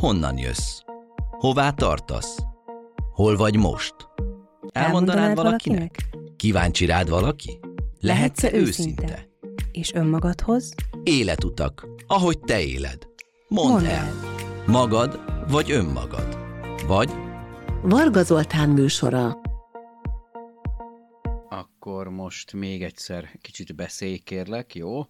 Honnan jössz? Hová tartasz? Hol vagy most? Elmondanád valakinek? Kíváncsi rád valaki? Lehetsz-e őszinte? És önmagadhoz? Életutak, ahogy te éled. Mondd, Mondd el. el. Magad vagy önmagad? Vagy Varga Zoltán műsora. Akkor most még egyszer kicsit beszélj, kérlek, jó?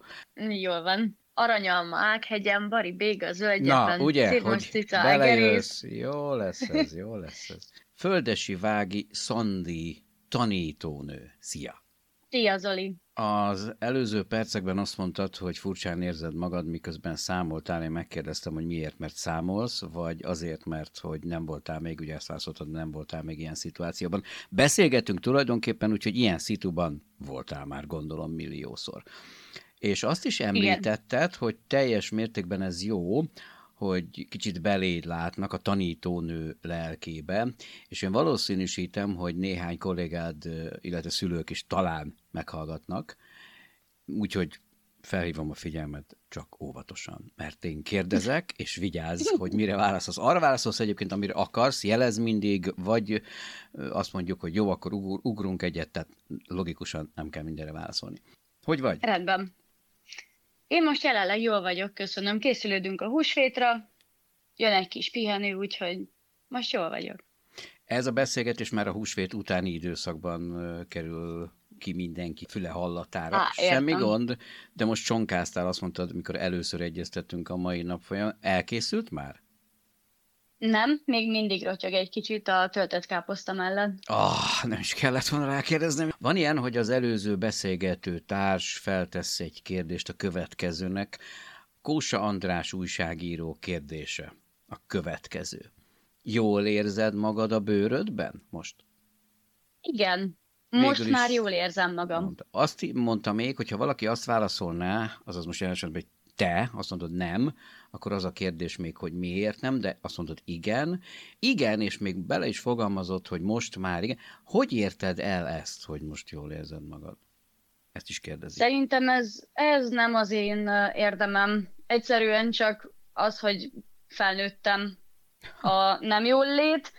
Jól van. Aranyalma, Ághegyen, Bari, Béga, Zöldjepen, Na, ugye, hogy cica, belejössz. Jó lesz ez, jó lesz ez. Földesi Vági Szandi tanítónő. Szia! Szia, Zoli. Az előző percekben azt mondtad, hogy furcsán érzed magad, miközben számoltál. Én megkérdeztem, hogy miért, mert számolsz, vagy azért, mert hogy nem voltál még, ugye ezt válaszoltad, nem voltál még ilyen szituációban. Beszélgetünk tulajdonképpen, úgyhogy ilyen szituban voltál már, gondolom, milliószor. És azt is említetted, hogy teljes mértékben ez jó, hogy kicsit beléd látnak a tanítónő lelkébe, és én valószínűsítem, hogy néhány kollégád, illetve szülők is talán meghallgatnak, úgyhogy felhívom a figyelmet csak óvatosan, mert én kérdezek, és vigyázz, hogy mire válaszolsz. Arra válaszolsz egyébként, amire akarsz, jelez mindig, vagy azt mondjuk, hogy jó, akkor ugr- ugrunk egyet, tehát logikusan nem kell mindenre válaszolni. Hogy vagy? Rendben. Én most jelenleg jól vagyok, köszönöm. Készülődünk a húsvétra, jön egy kis pihenő, úgyhogy most jól vagyok. Ez a beszélgetés már a húsvét utáni időszakban kerül ki mindenki füle hallatára. Á, Semmi gond, de most csonkáztál, azt mondtad, mikor először egyeztettünk a mai nap folyamán. Elkészült már? Nem, még mindig rotyog egy kicsit a töltött káposzta mellett. Ah, nem is kellett volna rákérdezni. Van ilyen, hogy az előző beszélgető társ feltesz egy kérdést a következőnek. Kósa András újságíró kérdése. A következő. Jól érzed magad a bőrödben most? Igen, Végül most is már jól érzem magam. Mondta. Azt mondta még, hogyha valaki azt válaszolná, azaz most jelen esetben, hogy te, azt mondod nem, akkor az a kérdés még, hogy miért nem, de azt mondod igen. Igen, és még bele is fogalmazott, hogy most már igen. Hogy érted el ezt, hogy most jól érzed magad? Ezt is kérdezi. Szerintem ez, ez nem az én érdemem. Egyszerűen csak az, hogy felnőttem a nem jól lét,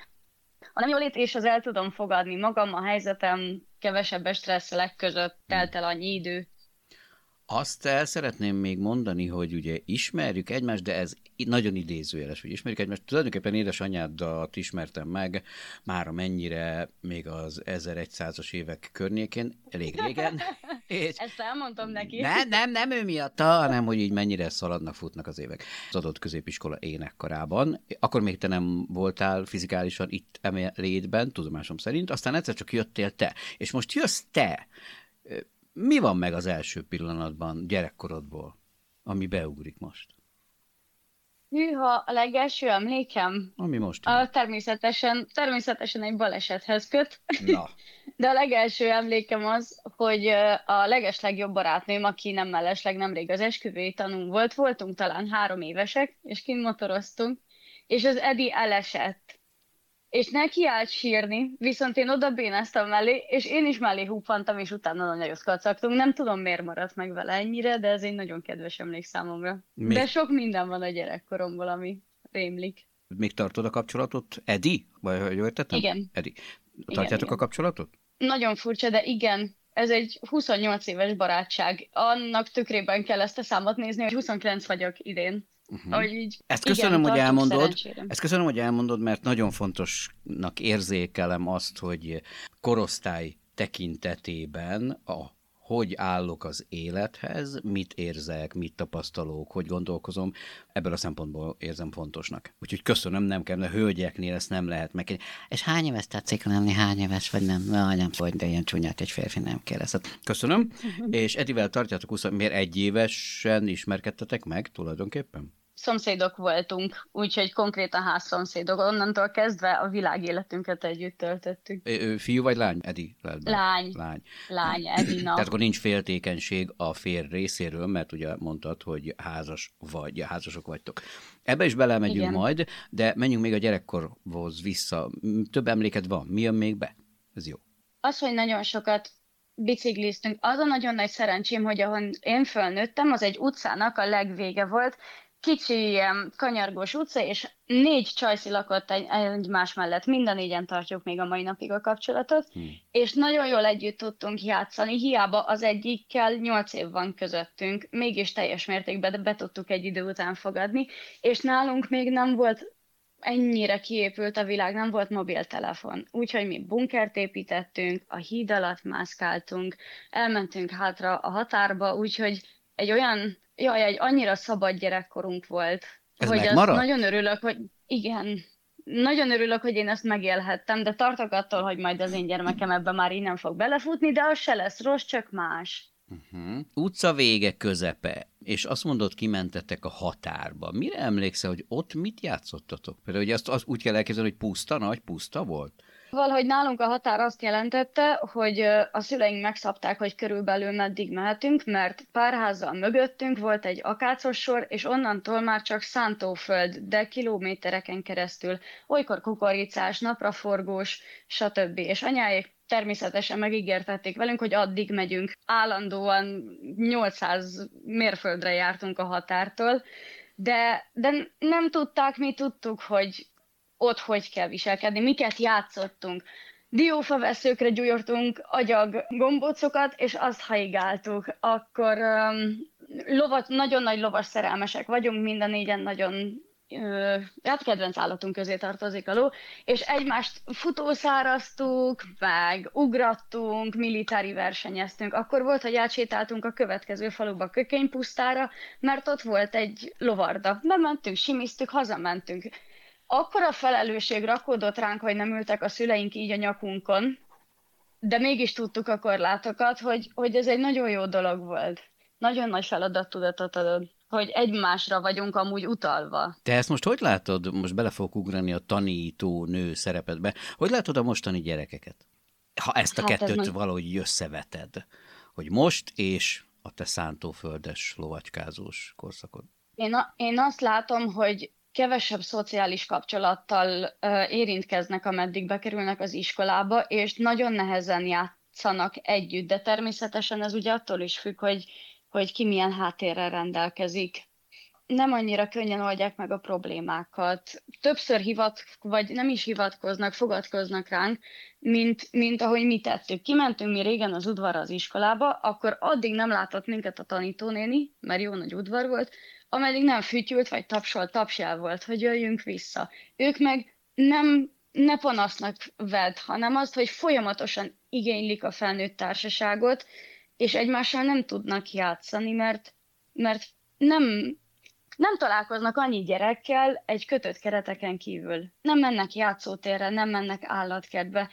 a nem jól lét, és az el tudom fogadni magam, a helyzetem, kevesebb stresszelek között telt el annyi idő. Azt el szeretném még mondani, hogy ugye ismerjük egymást, de ez nagyon idézőjeles, hogy ismerjük egymást. Tulajdonképpen édesanyádat ismertem meg, már mennyire még az 1100-as évek környékén, elég régen. És Ezt elmondtam neki. nem, nem, nem ő miatta, hanem hogy így mennyire szaladnak, futnak az évek. Az adott középiskola énekkarában. Akkor még te nem voltál fizikálisan itt létben, tudomásom szerint, aztán egyszer csak jöttél te. És most jössz te. Mi van meg az első pillanatban gyerekkorodból, ami beugrik most? Hűha, a legelső emlékem, Ami most a, természetesen, természetesen egy balesethez köt, Na, de a legelső emlékem az, hogy a legeslegjobb barátnőm, aki nem mellesleg nemrég az esküvői tanunk volt, voltunk talán három évesek, és kint motoroztunk, és az Edi elesett. És neki állt sírni, viszont én oda bénáztam mellé, és én is mellé húppantam, és utána nagyon nagyot kacagtunk. Nem tudom, miért maradt meg vele ennyire, de ez egy nagyon kedves emlék számomra. Még- De sok minden van a gyerekkoromból, ami rémlik. még tartod a kapcsolatot? Edi? Vagy hogy értettem? Igen. Edi. Tartjátok igen. a kapcsolatot? Nagyon furcsa, de igen, ez egy 28 éves barátság. Annak tükrében kell ezt a számot nézni, hogy 29 vagyok idén. Uh-huh. Ahogy így, Ezt igen, köszönöm, hogy tartunk elmondod. szerencsére. Ezt köszönöm, hogy elmondod, mert nagyon fontosnak érzékelem azt, hogy korosztály tekintetében a hogy állok az élethez, mit érzek, mit tapasztalok, hogy gondolkozom, ebből a szempontból érzem fontosnak. Úgyhogy köszönöm, nem kell, mert hölgyeknél ezt nem lehet meg. És hány éves tetszik lenni, hány éves vagy nem? Na, nem vagy, de ilyen csúnyát egy férfi nem kérdez. Hát Köszönöm. És Edivel tartjátok 20, miért egy évesen ismerkedtetek meg tulajdonképpen? Szomszédok voltunk, úgyhogy konkrétan házszomszédok. Onnantól kezdve a világ életünket együtt töltöttük. Ö, Fiú vagy lány? Edi benne. Lány. Lány. Lány, Edina. Tehát akkor nincs féltékenység a férj részéről, mert ugye mondtad, hogy házas vagy, házasok vagytok. Ebbe is belemegyünk Igen. majd, de menjünk még a gyerekkorhoz vissza. Több emléked van. Mi jön még be? Ez jó. Az, hogy nagyon sokat bicikliztünk, az a nagyon nagy szerencsém, hogy ahol én fölnőttem, az egy utcának a legvége volt, kicsi ilyen kanyargós utca, és négy csajszi lakott egy, egymás mellett. Minden négyen tartjuk még a mai napig a kapcsolatot, hmm. és nagyon jól együtt tudtunk játszani, hiába az egyikkel nyolc év van közöttünk, mégis teljes mértékben be tudtuk egy idő után fogadni, és nálunk még nem volt ennyire kiépült a világ, nem volt mobiltelefon. Úgyhogy mi bunkert építettünk, a híd alatt mászkáltunk, elmentünk hátra a határba, úgyhogy egy olyan jaj, egy annyira szabad gyerekkorunk volt, Ez hogy azt nagyon örülök, hogy igen, nagyon örülök, hogy én ezt megélhettem, de tartok attól, hogy majd az én gyermekem ebbe már nem fog belefutni, de az se lesz rossz, csak más. Uh-huh. Utca vége közepe, és azt mondod, kimentetek a határba. Mire emlékszel, hogy ott mit játszottatok? Például, hogy azt, azt úgy kell elképzelni, hogy puszta, nagy puszta volt? Valahogy nálunk a határ azt jelentette, hogy a szüleink megszabták, hogy körülbelül meddig mehetünk, mert pár házzal mögöttünk volt egy akácos sor, és onnantól már csak szántóföld, de kilométereken keresztül, olykor kukoricás, napraforgós, stb. És anyáik természetesen megígértették velünk, hogy addig megyünk. Állandóan 800 mérföldre jártunk a határtól, de, de nem tudták, mi tudtuk, hogy ott hogy kell viselkedni, miket játszottunk. Diófaveszőkre gyújtortunk agyag gombócokat, és azt haigáltuk. Akkor um, lovat, nagyon nagy lovas szerelmesek vagyunk, mind a négyen nagyon hát kedvenc állatunk közé tartozik a ló, és egymást futószáraztuk, meg ugrattunk, militári versenyeztünk. Akkor volt, hogy átsétáltunk a következő faluba Kökénypusztára, mert ott volt egy lovarda. Bementünk, simiztük, hazamentünk akkora felelősség rakódott ránk, hogy nem ültek a szüleink így a nyakunkon, de mégis tudtuk a korlátokat, hogy, hogy ez egy nagyon jó dolog volt. Nagyon nagy feladattudatot adod, hogy egymásra vagyunk amúgy utalva. Te ezt most hogy látod, most bele fogok ugrani a tanító nő szerepedbe, hogy látod a mostani gyerekeket? Ha ezt a hát kettőt ez valahogy összeveted, hogy most és a te szántóföldes lovacskázós korszakod. Én, a, én azt látom, hogy kevesebb szociális kapcsolattal érintkeznek, ameddig bekerülnek az iskolába, és nagyon nehezen játszanak együtt, de természetesen ez ugye attól is függ, hogy, hogy ki milyen háttérrel rendelkezik. Nem annyira könnyen oldják meg a problémákat. Többször hivat, vagy nem is hivatkoznak, fogadkoznak ránk, mint, mint ahogy mi tettük. Kimentünk mi régen az udvarra az iskolába, akkor addig nem látott minket a tanítónéni, mert jó nagy udvar volt, ameddig nem fütyült vagy tapsolt, tapsjál volt, hogy jöjjünk vissza. Ők meg nem, ne panasznak vedd, hanem azt, hogy folyamatosan igénylik a felnőtt társaságot, és egymással nem tudnak játszani, mert, mert nem, nem találkoznak annyi gyerekkel egy kötött kereteken kívül. Nem mennek játszótérre, nem mennek állatkertbe,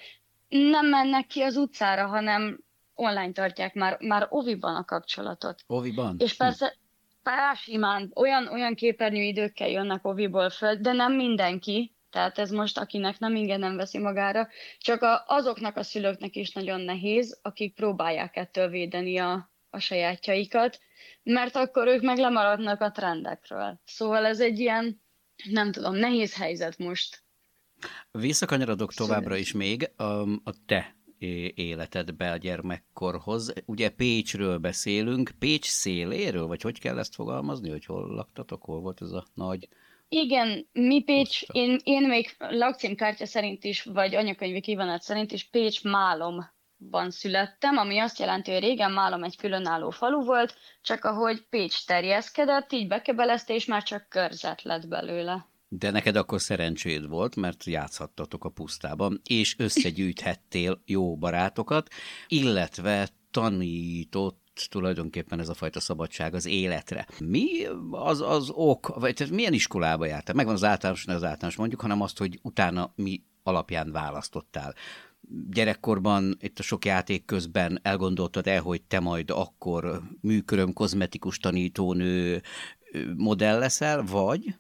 nem mennek ki az utcára, hanem online tartják már, már oviban a kapcsolatot. Oviban? És persze, hm pár simán olyan, olyan időkkel jönnek oviból föl, de nem mindenki, tehát ez most, akinek nem ingyen nem veszi magára, csak a, azoknak a szülőknek is nagyon nehéz, akik próbálják ettől védeni a, a sajátjaikat, mert akkor ők meg lemaradnak a trendekről. Szóval ez egy ilyen, nem tudom, nehéz helyzet most. Visszakanyarodok továbbra is még a, a te életedbe a gyermekkorhoz. Ugye Pécsről beszélünk, Pécs széléről, vagy hogy kell ezt fogalmazni, hogy hol laktatok, hol volt ez a nagy... Igen, mi Pécs, én, én még lakcímkártya szerint is, vagy anyakönyvi kívánat szerint is Pécs Málomban születtem, ami azt jelenti, hogy régen Málom egy különálló falu volt, csak ahogy Pécs terjeszkedett, így bekebelezte, és már csak körzet lett belőle. De neked akkor szerencséd volt, mert játszhattatok a pusztában, és összegyűjthettél jó barátokat, illetve tanított tulajdonképpen ez a fajta szabadság az életre. Mi az az ok, vagy tehát milyen iskolába jártál? Megvan az általános, nem az általános mondjuk, hanem azt, hogy utána mi alapján választottál. Gyerekkorban, itt a sok játék közben elgondoltad el, hogy te majd akkor műköröm, kozmetikus tanítónő modell leszel, vagy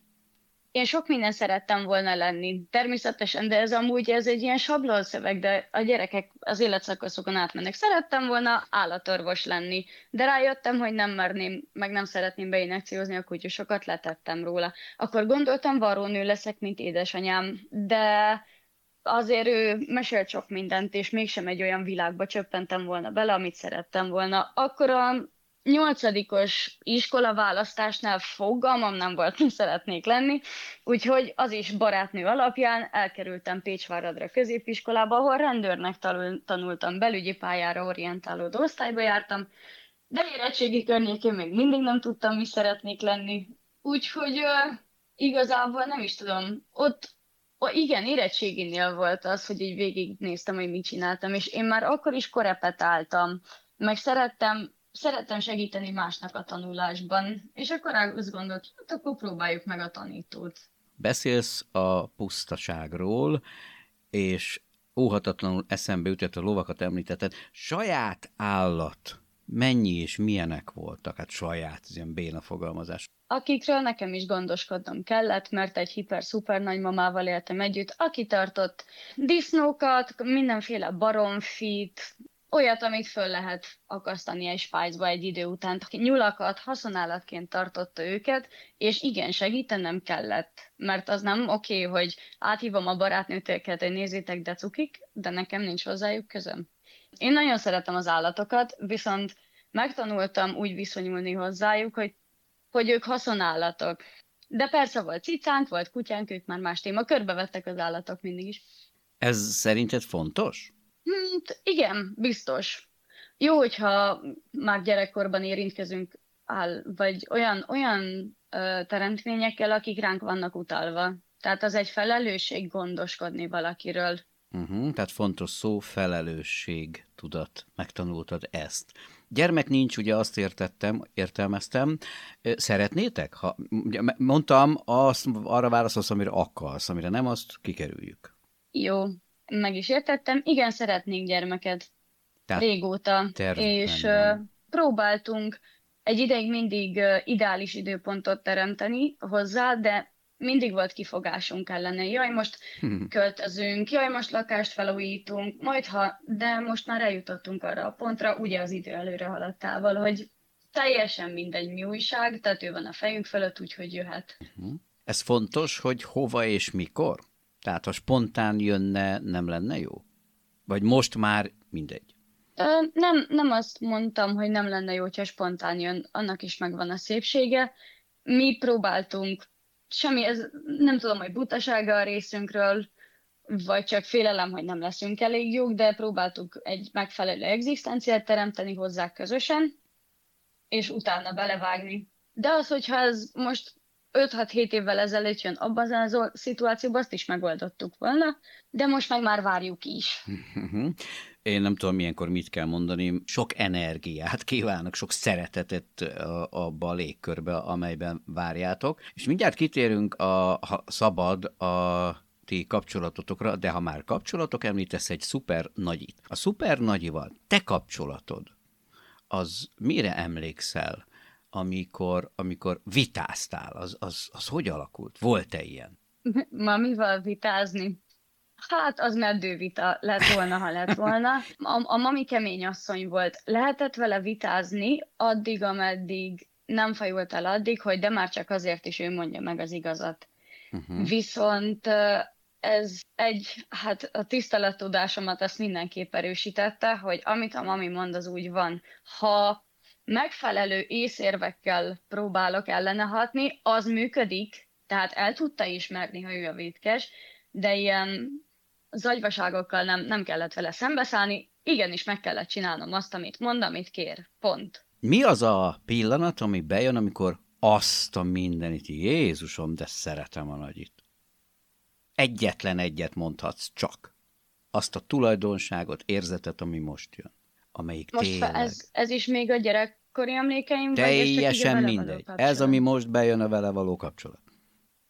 én sok minden szerettem volna lenni, természetesen, de ez amúgy ez egy ilyen sablonszöveg, de a gyerekek az életszakaszokon átmennek. Szerettem volna állatorvos lenni, de rájöttem, hogy nem merném, meg nem szeretném beinekciózni a kutyusokat, letettem róla. Akkor gondoltam, varrónő leszek, mint édesanyám, de azért ő mesélt sok mindent, és mégsem egy olyan világba csöppentem volna bele, amit szerettem volna. Akkor a nyolcadikos iskolaválasztásnál fogalmam nem volt, mi szeretnék lenni, úgyhogy az is barátnő alapján elkerültem Pécsváradra középiskolába, ahol rendőrnek tanultam, belügyi pályára orientálódó osztályba jártam, de érettségi környékén még mindig nem tudtam, mi szeretnék lenni. Úgyhogy uh, igazából nem is tudom, ott oh, igen, érettséginél volt az, hogy így végignéztem, hogy mit csináltam, és én már akkor is korepetáltam, meg szerettem szerettem segíteni másnak a tanulásban, és akkor azt gondolt, hát akkor próbáljuk meg a tanítót. Beszélsz a pusztaságról, és óhatatlanul eszembe ütött a lovakat említetted. Saját állat mennyi és milyenek voltak? Hát saját, ez ilyen béna fogalmazás. Akikről nekem is gondoskodnom kellett, mert egy hiper-szuper nagymamával éltem együtt, aki tartott disznókat, mindenféle baromfit, olyat, amit föl lehet akasztani egy spájzba egy idő után. Nyulakat haszonállatként tartotta őket, és igen, segítenem kellett, mert az nem oké, okay, hogy áthívom a barátnőtőket, hogy nézzétek, de cukik, de nekem nincs hozzájuk közöm. Én nagyon szeretem az állatokat, viszont megtanultam úgy viszonyulni hozzájuk, hogy, hogy ők haszonállatok. De persze volt cicánk, volt kutyánk, ők már más téma, körbevettek az állatok mindig is. Ez szerinted fontos? Hát igen, biztos. Jó, hogyha már gyerekkorban érintkezünk áll, vagy olyan, olyan ö, teremtményekkel, akik ránk vannak utalva. Tehát az egy felelősség gondoskodni valakiről. Uh-huh, tehát fontos szó, felelősség, tudat. Megtanultad ezt. Gyermek nincs, ugye azt értettem, értelmeztem. Szeretnétek? Ha, mondtam, azt, arra válaszolsz, amire akarsz, amire nem, azt kikerüljük. Jó, meg is értettem. Igen, szeretnénk gyermeket. Tehát Régóta. És uh, próbáltunk egy ideig mindig uh, ideális időpontot teremteni hozzá, de mindig volt kifogásunk ellene. Jaj, most hmm. költözünk, jaj, most lakást felújítunk, majd ha, de most már eljutottunk arra a pontra, ugye az idő előre haladtával, hogy teljesen mindegy mi újság, tehát ő van a fejünk fölött, úgyhogy jöhet. Uh-huh. Ez fontos, hogy hova és mikor? Tehát ha spontán jönne, nem lenne jó? Vagy most már mindegy? Ö, nem, nem azt mondtam, hogy nem lenne jó, hogyha spontán jön, annak is megvan a szépsége. Mi próbáltunk, semmi, ez nem tudom, hogy butasága a részünkről, vagy csak félelem, hogy nem leszünk elég jók, de próbáltuk egy megfelelő egzisztenciát teremteni hozzá közösen, és utána belevágni. De az, hogyha ez most 5-6-7 évvel ezelőtt jön abban az szituációban, azt is megoldottuk volna, de most meg már várjuk is. Én nem tudom, milyenkor mit kell mondani. Sok energiát kívánok, sok szeretetet abba a légkörbe, amelyben várjátok. És mindjárt kitérünk, a, ha szabad, a ti kapcsolatotokra, de ha már kapcsolatok, említesz egy szuper nagyit. A szuper nagyival te kapcsolatod, az mire emlékszel? Amikor, amikor vitáztál, az, az, az hogy alakult? Volt-e ilyen? Mamival vitázni? Hát az meddővita lett volna, ha lett volna. A, a mami kemény asszony volt. Lehetett vele vitázni addig, ameddig nem fajult el addig, hogy de már csak azért is ő mondja meg az igazat. Uh-huh. Viszont ez egy, hát a tisztelettudásomat ezt mindenképp erősítette, hogy amit a mami mond, az úgy van. Ha megfelelő észérvekkel próbálok ellene hatni, az működik, tehát el tudta ismerni, ha ő a vétkes, de ilyen zagyvaságokkal nem, nem kellett vele szembeszállni, igenis meg kellett csinálnom azt, amit mond, amit kér. Pont. Mi az a pillanat, ami bejön, amikor azt a mindenit, Jézusom, de szeretem a nagyit. Egyetlen egyet mondhatsz csak. Azt a tulajdonságot, érzetet, ami most jön. Amelyik most tényleg... ez, ez is még a gyerek gyerekkori emlékeim? Teljesen mindegy. Ez, ami most bejön a vele való kapcsolat.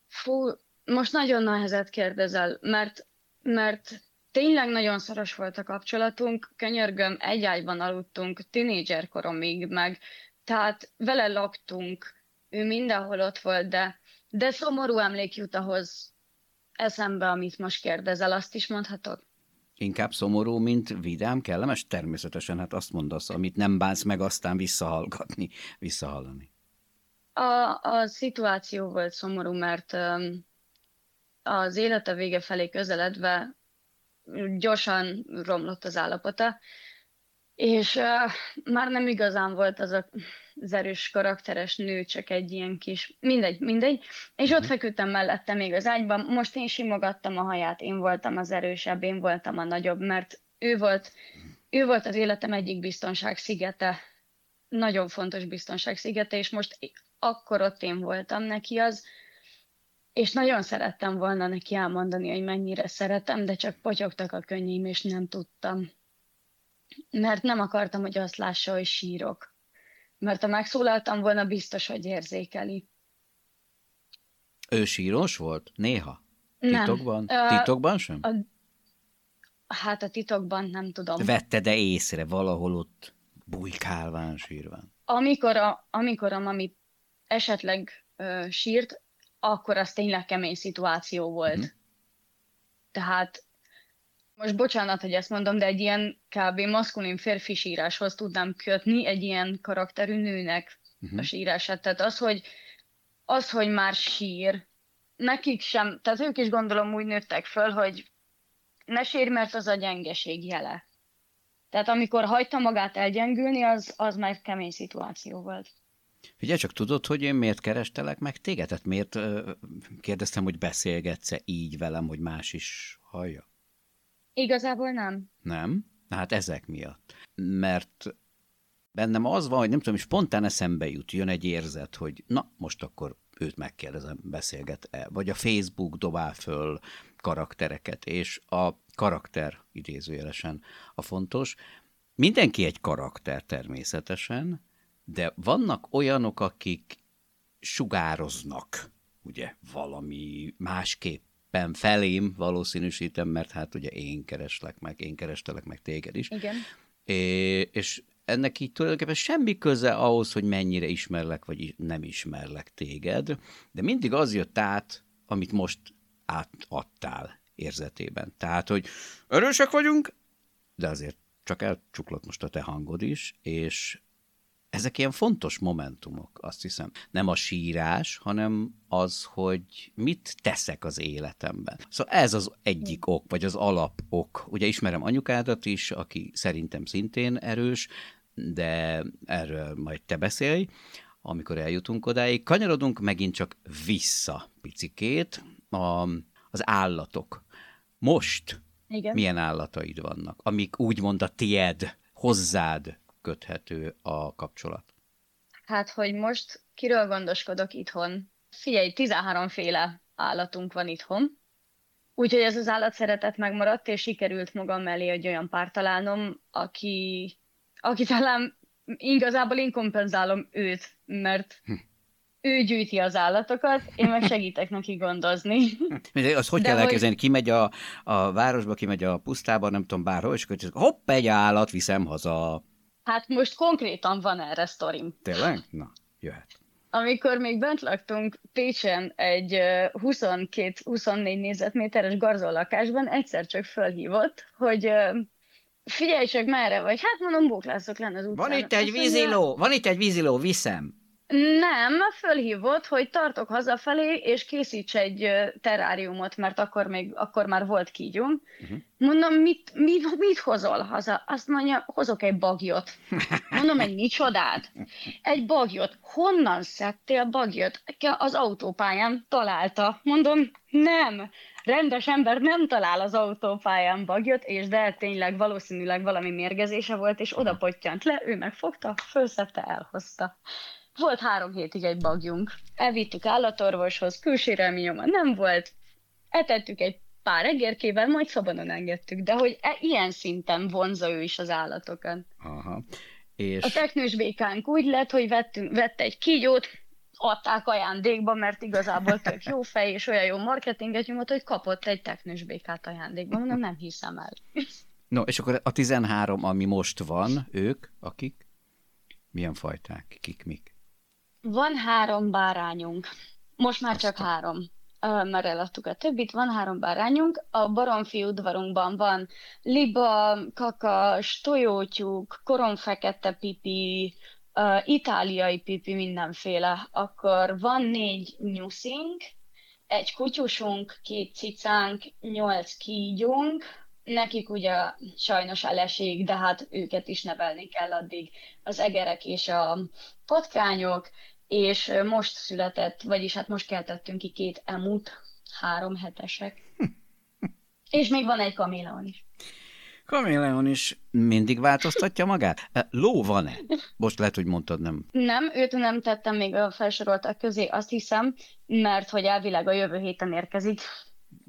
Fú, most nagyon nehezet kérdezel, mert, mert tényleg nagyon szoros volt a kapcsolatunk, könyörgöm, egy ágyban aludtunk, tinédzser koromig, meg tehát vele laktunk, ő mindenhol ott volt, de, de szomorú emlék jut ahhoz eszembe, amit most kérdezel, azt is mondhatok? Inkább szomorú, mint vidám, kellemes? Természetesen, hát azt mondasz, amit nem bánsz meg, aztán visszahallgatni, visszahallani. A, a szituáció volt szomorú, mert az élete vége felé közeledve gyorsan romlott az állapota, és uh, már nem igazán volt az a, az erős karakteres nő, csak egy ilyen kis, mindegy, mindegy, és ott mhm. feküdtem mellette még az ágyban, most én simogattam a haját, én voltam az erősebb, én voltam a nagyobb, mert ő volt, ő volt az életem egyik biztonság szigete, nagyon fontos biztonság szigete, és most akkor ott én voltam neki az, és nagyon szerettem volna neki elmondani, hogy mennyire szeretem, de csak potyogtak a könnyim, és nem tudtam mert nem akartam, hogy azt lássa, hogy sírok. Mert ha megszólaltam volna, biztos, hogy érzékeli. Ő síros volt? Néha? Titokban? Nem. Titokban sem? A, hát a titokban nem tudom. Vette de észre valahol ott bujkálván, sírván? Amikor a, amikor a mami esetleg ö, sírt, akkor az tényleg kemény szituáció volt. Uh-huh. Tehát most bocsánat, hogy ezt mondom, de egy ilyen kb. maszkulin férfi síráshoz tudnám kötni egy ilyen karakterű nőnek uh-huh. a sírását. Tehát az, hogy, az, hogy már sír, nekik sem, tehát ők is gondolom úgy nőttek föl, hogy ne sírj, mert az a gyengeség jele. Tehát amikor hagyta magát elgyengülni, az, az már kemény szituáció volt. Ugye csak tudod, hogy én miért kerestelek meg téged? Tehát miért kérdeztem, hogy beszélgetsz-e így velem, hogy más is hallja? Igazából nem. Nem? Hát ezek miatt. Mert bennem az van, hogy nem tudom, spontán eszembe jut, jön egy érzet, hogy na, most akkor őt megkérdezem, beszélget-e, vagy a Facebook dobál föl karaktereket, és a karakter idézőjelesen a fontos. Mindenki egy karakter természetesen, de vannak olyanok, akik sugároznak, ugye, valami másképp éppen felém valószínűsítem, mert hát ugye én kereslek meg, én kerestelek meg téged is. Igen. É, és ennek így tulajdonképpen semmi köze ahhoz, hogy mennyire ismerlek, vagy nem ismerlek téged, de mindig az jött át, amit most átadtál érzetében. Tehát, hogy erősek vagyunk, de azért csak elcsuklott most a te hangod is, és ezek ilyen fontos momentumok, azt hiszem. Nem a sírás, hanem az, hogy mit teszek az életemben. Szóval ez az egyik ok, vagy az alapok. Ugye ismerem anyukádat is, aki szerintem szintén erős, de erről majd te beszélj, amikor eljutunk odáig. Kanyarodunk megint csak vissza picikét a, az állatok. Most Igen. milyen állataid vannak, amik úgymond a tied, hozzád köthető a kapcsolat? Hát, hogy most kiről gondoskodok itthon? Figyelj, 13 féle állatunk van itthon, úgyhogy ez az állat szeretet megmaradt, és sikerült magam mellé egy olyan pár találnom, aki, aki talán igazából én kompenzálom őt, mert hm. ő gyűjti az állatokat, én meg segítek neki gondozni. Az hogy De kell elkezdeni? Hogy... Kimegy a, a városba, kimegy a pusztába, nem tudom, bárhol, és akkor hopp, egy állat, viszem haza. Hát most konkrétan van erre sztorim. Tényleg? Na, jöhet. Amikor még bent laktunk Pécsen egy 22-24 négyzetméteres garzol lakásban, egyszer csak fölhívott, hogy figyelj csak merre vagy, hát mondom, bóklászok lenne az utcán. Van itt egy víziló, van itt egy víziló, viszem. Nem, fölhívott, hogy tartok hazafelé, és készíts egy teráriumot, mert akkor még, akkor már volt kígyunk. Uh-huh. Mondom, mit, mit, mit hozol haza? Azt mondja, hozok egy bagyot. Mondom, egy micsodát? Egy bagyot. Honnan szedtél bagyot? Az autópályán találta. Mondom, nem. Rendes ember nem talál az autópályán bagyot, és de tényleg valószínűleg valami mérgezése volt, és oda pottyant le, ő megfogta, fölszedte, elhozta. Volt három hétig egy bagyunk. Elvittük állatorvoshoz, külsérelmi nyoma nem volt. Etettük egy pár egérkével, majd szabadon engedtük. De hogy e, ilyen szinten vonza ő is az állatokat. Aha. És... A teknős békánk úgy lett, hogy vettünk, vett egy kígyót, adták ajándékba, mert igazából tök jó fej, és olyan jó marketinget nyomott, hogy kapott egy teknős békát ajándékba. Mondom, nem hiszem el. No, és akkor a 13, ami most van, ők, akik? Milyen fajták? Kik, mik? Van három bárányunk. Most már csak három, mert eladtuk a többit. Van három bárányunk. A baromfi udvarunkban van liba, kakas, tojótyúk, koromfekete pipi, itáliai pipi, mindenféle. Akkor van négy nyuszink, egy kutyusunk, két cicánk, nyolc kígyunk, nekik ugye sajnos elesik, de hát őket is nevelni kell addig az egerek és a patkányok, és most született, vagyis hát most keltettünk ki két emut, három hetesek. és még van egy kaméleon is. Kaméleon is mindig változtatja magát? Ló van-e? Most lehet, hogy mondtad, nem. Nem, őt nem tettem még a felsoroltak közé, azt hiszem, mert hogy elvileg a jövő héten érkezik.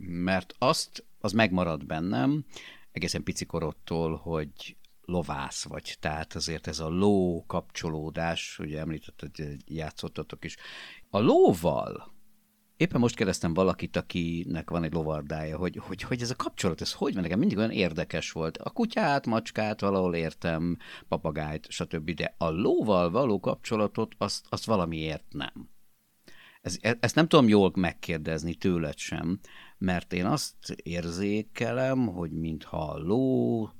Mert azt, az megmarad bennem, egészen picikorodtól, hogy lovász vagy, tehát azért ez a ló kapcsolódás, ugye említetted, hogy játszottatok is. A lóval Éppen most kérdeztem valakit, akinek van egy lovardája, hogy, hogy, hogy ez a kapcsolat, ez hogy van? Nekem mindig olyan érdekes volt. A kutyát, macskát valahol értem, papagájt, stb. De a lóval való kapcsolatot, azt, azt valamiért nem. Ez, e, ezt nem tudom jól megkérdezni tőled sem, mert én azt érzékelem, hogy mintha a ló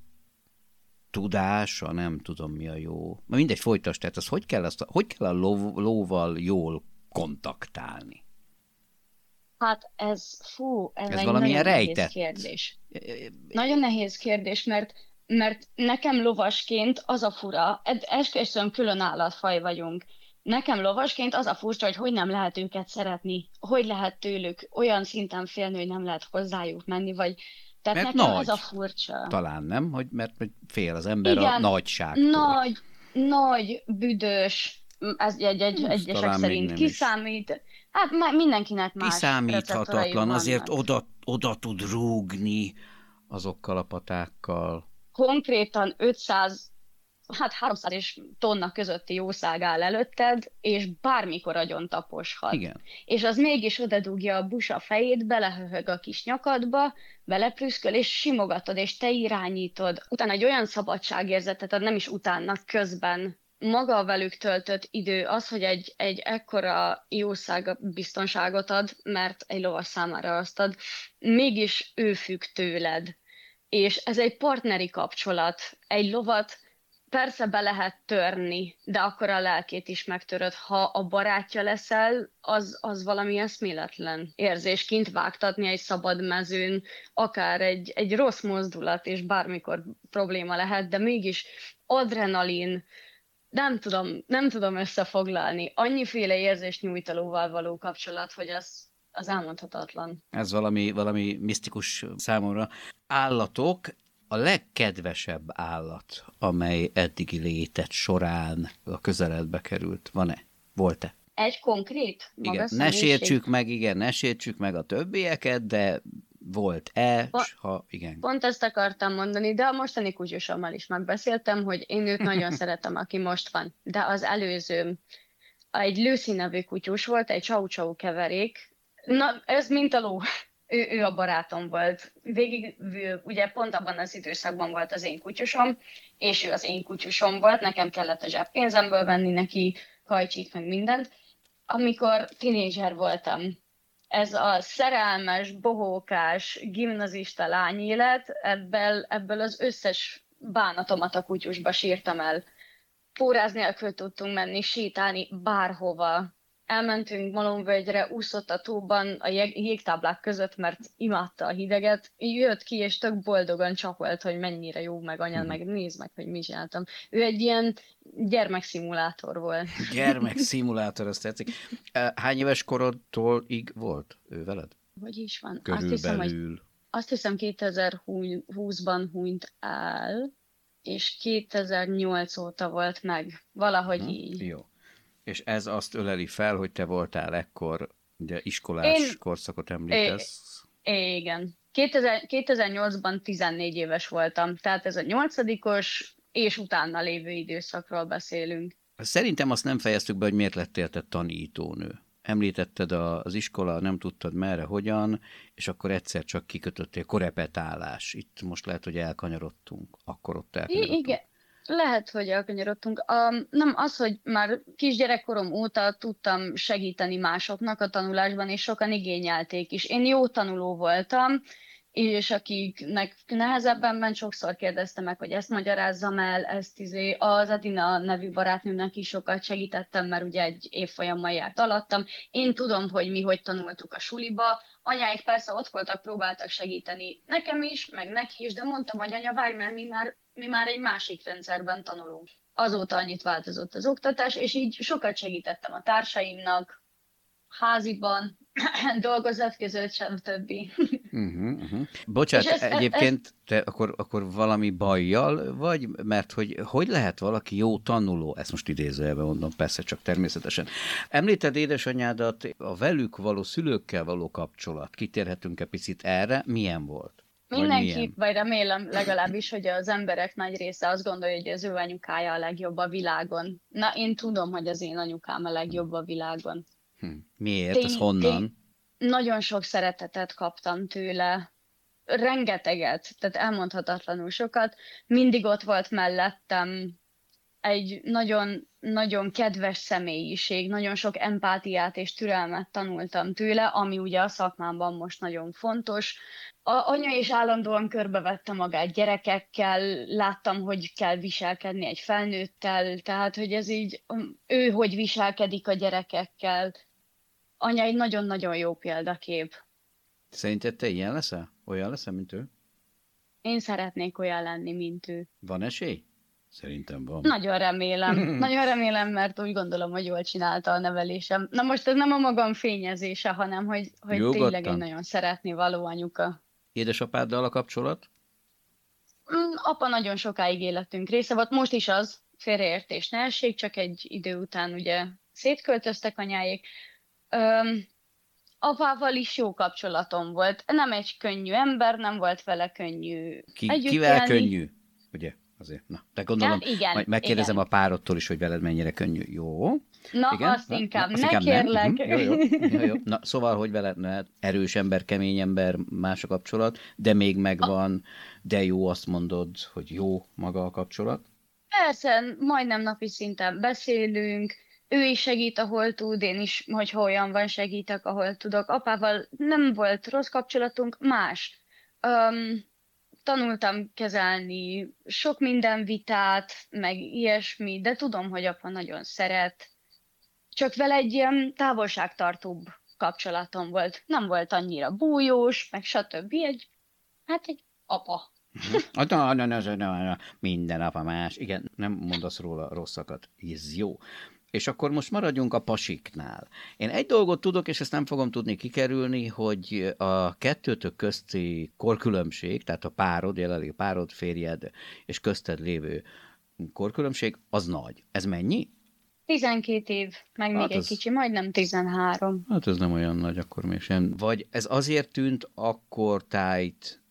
tudása, nem tudom mi a jó. Mindegy, folytas, tehát az hogy kell, azt, hogy kell a ló, lóval jól kontaktálni? Hát ez, fú, ez, ez egy nagyon rejtett. nehéz kérdés. Nagyon nehéz kérdés, mert mert nekem lovasként az a fura, esküszöm külön állatfaj vagyunk, nekem lovasként az a furcsa, hogy hogy nem lehet őket szeretni, hogy lehet tőlük olyan szinten félni, hogy nem lehet hozzájuk menni, vagy tehát mert nekem nagy, az a furcsa. Talán nem, hogy mert fél az ember Igen, a nagyságtól. Nagy, nagy, büdös, ez egy, egy, egyesek szerint kiszámít, Hát már mindenkinek más Kiszámíthatatlan, azért oda, oda tud rúgni azokkal a patákkal. Konkrétan 500, hát 300 és tonna közötti jószág áll előtted, és bármikor agyon taposhat. Igen. És az mégis oda dugja a busa fejét, belehöhög a kis nyakadba, beleprüszköl, és simogatod, és te irányítod. Utána egy olyan szabadságérzetet ad, nem is utána, közben maga a velük töltött idő, az, hogy egy, egy ekkora jószág biztonságot ad, mert egy lovas számára azt ad, mégis ő függ tőled. És ez egy partneri kapcsolat. Egy lovat persze be lehet törni, de akkor a lelkét is megtöröd. Ha a barátja leszel, az, az valami eszméletlen érzés. Kint vágtatni egy szabad mezőn, akár egy, egy rossz mozdulat, és bármikor probléma lehet, de mégis adrenalin, nem tudom, nem tudom összefoglalni. Annyiféle érzés nyújtalóval való kapcsolat, hogy az, az elmondhatatlan. Ez valami, valami misztikus számomra. Állatok, a legkedvesebb állat, amely eddigi létet során a közeledbe került. Van-e? Volt-e? Egy konkrét? Igen, ne sértsük meg, igen, ne sértsük meg a többieket, de volt-e, pa- ha igen. Pont ezt akartam mondani, de a mostani kutyusommal is megbeszéltem, hogy én őt nagyon szeretem, aki most van. De az előző, egy Lucy nevű kutyus volt, egy csau keverék. Na, ez mint a ló. Ő, ő a barátom volt. Végig, ugye pont abban az időszakban volt az én kutyusom, és ő az én kutyusom volt, nekem kellett a zsebpénzemből venni neki kajcsit, meg mindent. Amikor tinédzser voltam, ez a szerelmes, bohókás, gimnazista lányélet, ebből, ebből az összes bánatomat a kutyusba sírtam el. Póráz nélkül tudtunk menni, sétálni bárhova elmentünk Malomvölgyre, úszott a tóban a jég, jégtáblák között, mert imádta a hideget. Jött ki, és tök boldogan csapolt, hogy mennyire jó, meg anyád, meg nézd meg, hogy mi csináltam. Ő egy ilyen gyermekszimulátor volt. Gyermekszimulátor, azt tetszik. Hány éves korodtól ig volt ő veled? Hogy is van? Körülbelül. Azt hiszem, hogy, azt hiszem 2020-ban hunyt el, és 2008 óta volt meg. Valahogy hm, így. Jó. És ez azt öleli fel, hogy te voltál ekkor, ugye iskolás Én... korszakot említesz. É, igen. 2000, 2008-ban 14 éves voltam, tehát ez a nyolcadikos és utána lévő időszakról beszélünk. Szerintem azt nem fejeztük be, hogy miért lettél te tanítónő. Említetted az iskola, nem tudtad merre, hogyan, és akkor egyszer csak kikötöttél korepetálás. Itt most lehet, hogy elkanyarodtunk. Akkor ott elkanyarodtunk. igen, lehet, hogy elkanyarodtunk. Um, nem az, hogy már kisgyerekkorom óta tudtam segíteni másoknak a tanulásban, és sokan igényelték is. Én jó tanuló voltam, és akiknek nehezebben ment, sokszor kérdeztem meg, hogy ezt magyarázzam el, ezt izé, az Adina nevű barátnőmnek is sokat segítettem, mert ugye egy évfolyammal járt alattam. Én tudom, hogy mi hogy tanultuk a suliba, anyáik persze ott voltak, próbáltak segíteni nekem is, meg neki is, de mondtam, hogy anya, várj, mert mi már, mi már egy másik rendszerben tanulunk. Azóta annyit változott az oktatás, és így sokat segítettem a társaimnak, háziban, dolgozat között, sem többi. Uh-huh, uh-huh. Bocsát, ez, egyébként ez... te akkor, akkor valami bajjal vagy, mert hogy hogy lehet valaki jó tanuló, ezt most idézőjelben mondom, persze csak természetesen. Említed édesanyádat, a velük való szülőkkel való kapcsolat, kitérhetünk-e picit erre, milyen volt? Mindenki, vagy, vagy remélem legalábbis, hogy az emberek nagy része azt gondolja, hogy az ő anyukája a legjobb a világon. Na, én tudom, hogy az én anyukám a legjobb a világon. Hm. Miért? Tény, Ez honnan? Tény, nagyon sok szeretetet kaptam tőle, rengeteget, tehát elmondhatatlanul sokat. Mindig ott volt mellettem egy nagyon, nagyon kedves személyiség, nagyon sok empátiát és türelmet tanultam tőle, ami ugye a szakmámban most nagyon fontos. A anya is állandóan körbevette magát gyerekekkel, láttam, hogy kell viselkedni egy felnőttel, tehát hogy ez így, ő hogy viselkedik a gyerekekkel, anya egy nagyon-nagyon jó példakép. Szerinted te ilyen leszel? Olyan leszel, mint ő? Én szeretnék olyan lenni, mint ő. Van esély? Szerintem van. Nagyon remélem. Nagyon remélem, mert úgy gondolom, hogy jól csinálta a nevelésem. Na most ez nem a magam fényezése, hanem hogy, hogy tényleg egy nagyon szeretni való anyuka. Édesapáddal a kapcsolat? Mm, apa nagyon sokáig életünk része volt. Most is az, félreértés ne essék, csak egy idő után ugye szétköltöztek anyáik. Öm, apával is jó kapcsolatom volt. Nem egy könnyű ember, nem volt vele könnyű Ki, Kivel élni. könnyű? Ugye? Azért, na, de gondolom, ja, igen, majd megkérdezem igen. a párodtól is, hogy veled mennyire könnyű. Jó. Na, igen? azt inkább na, azt ne inkább kérlek. Nem. Mhm, jó, jó, jó, jó. Na, szóval, hogy veled ne, erős ember, kemény ember, más a kapcsolat, de még megvan, de jó, azt mondod, hogy jó maga a kapcsolat? Persze, majdnem napi szinten beszélünk, ő is segít, ahol tud, én is, hogy olyan van, segítek, ahol tudok. Apával nem volt rossz kapcsolatunk, más. Um, tanultam kezelni sok minden vitát, meg ilyesmi, de tudom, hogy apa nagyon szeret. Csak vele egy ilyen távolságtartóbb kapcsolatom volt. Nem volt annyira bújós, meg stb. Egy, hát egy apa. Na, na, minden apa más. Igen, nem mondasz róla rosszakat. Ez jó. És akkor most maradjunk a pasiknál. Én egy dolgot tudok, és ezt nem fogom tudni kikerülni, hogy a kettőtök közti korkülönbség, tehát a párod, jelenleg párod, férjed és közted lévő korkülönbség, az nagy. Ez mennyi? 12 év, meg hát még az, egy kicsi, majdnem 13. Hát ez nem olyan nagy akkor még sem. Vagy ez azért tűnt akkor tájt